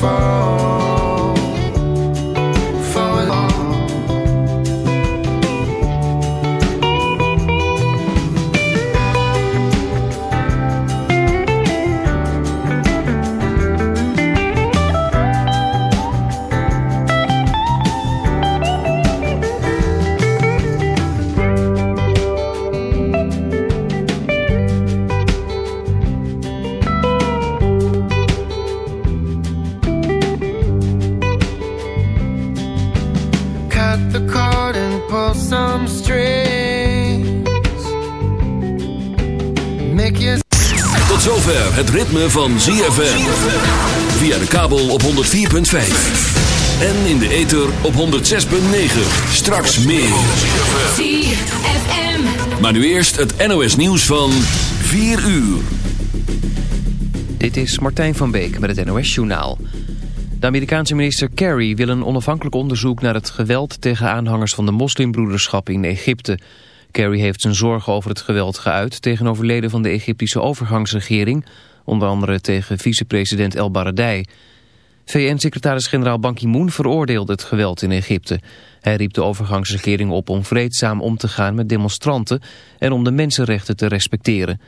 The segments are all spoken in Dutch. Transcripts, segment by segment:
far van ZFM. Via de kabel op 104.5. En in de ether op 106.9. Straks meer. ZFM. Maar nu eerst het NOS nieuws van 4 uur. Dit is Martijn van Beek met het NOS-journaal. De Amerikaanse minister Kerry wil een onafhankelijk onderzoek naar het geweld tegen aanhangers van de moslimbroederschap in Egypte. Kerry heeft zijn zorgen over het geweld geuit tegenover leden van de Egyptische overgangsregering, onder andere tegen vicepresident El Baradei. VN-secretaris-generaal Ban Ki-moon veroordeelde het geweld in Egypte. Hij riep de overgangsregering op om vreedzaam om te gaan met demonstranten en om de mensenrechten te respecteren.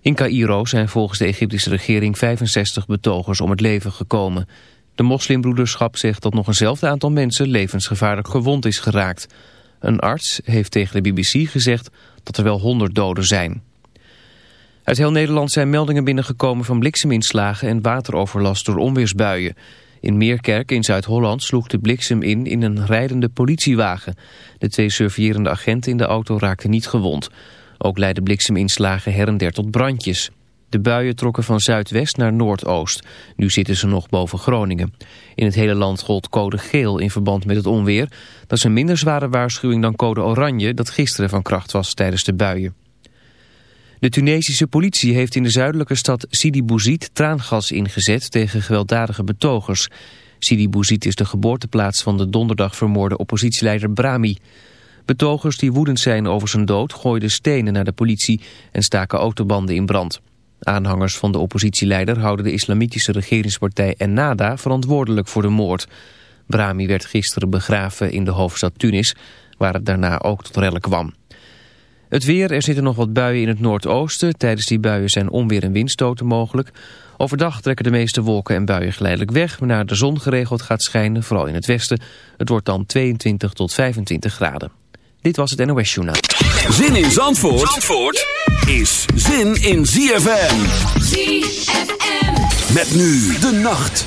In Cairo zijn volgens de Egyptische regering 65 betogers om het leven gekomen. De moslimbroederschap zegt dat nog eenzelfde aantal mensen levensgevaarlijk gewond is geraakt. Een arts heeft tegen de BBC gezegd dat er wel 100 doden zijn. Uit heel Nederland zijn meldingen binnengekomen van blikseminslagen en wateroverlast door onweersbuien. In Meerkerk in Zuid-Holland sloeg de bliksem in in een rijdende politiewagen. De twee surveillerende agenten in de auto raakten niet gewond. Ook leidden blikseminslagen her en der tot brandjes. De buien trokken van zuidwest naar noordoost. Nu zitten ze nog boven Groningen. In het hele land gold code geel in verband met het onweer. Dat is een minder zware waarschuwing dan code oranje dat gisteren van kracht was tijdens de buien. De Tunesische politie heeft in de zuidelijke stad Sidi Bouzid traangas ingezet tegen gewelddadige betogers. Sidi Bouzid is de geboorteplaats van de donderdag vermoorde oppositieleider Brahmi. Betogers die woedend zijn over zijn dood gooiden stenen naar de politie en staken autobanden in brand. Aanhangers van de oppositieleider houden de islamitische regeringspartij Ennada verantwoordelijk voor de moord. Brahmi werd gisteren begraven in de hoofdstad Tunis, waar het daarna ook tot rellen kwam. Het weer, er zitten nog wat buien in het noordoosten. Tijdens die buien zijn onweer en windstoten mogelijk. Overdag trekken de meeste wolken en buien geleidelijk weg... waarna de zon geregeld gaat schijnen, vooral in het westen. Het wordt dan 22 tot 25 graden. Dit was het NOS Journaal. Zin in Zandvoort, Zandvoort is zin in ZFM. ZFM. Met nu de nacht.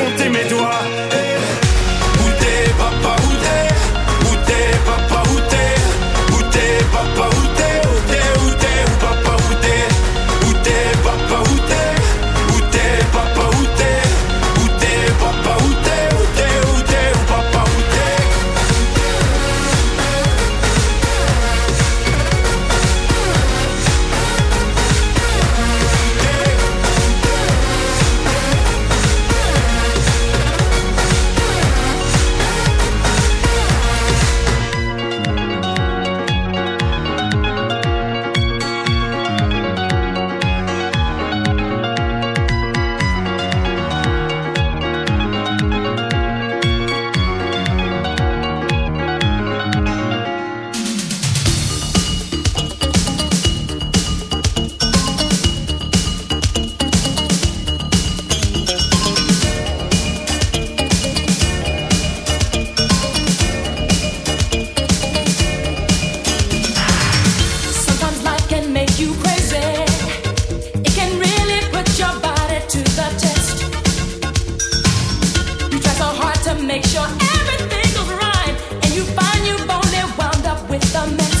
remember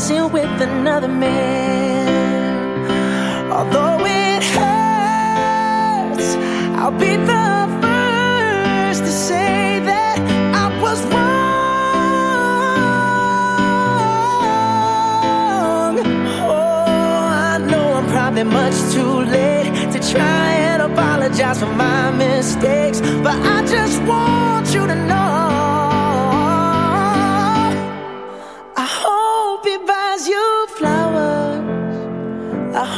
dancing with another man. Although it hurts, I'll be the first to say that I was wrong. Oh, i'm probably much too late to try and apologize for my mistakes. But I just want you to know.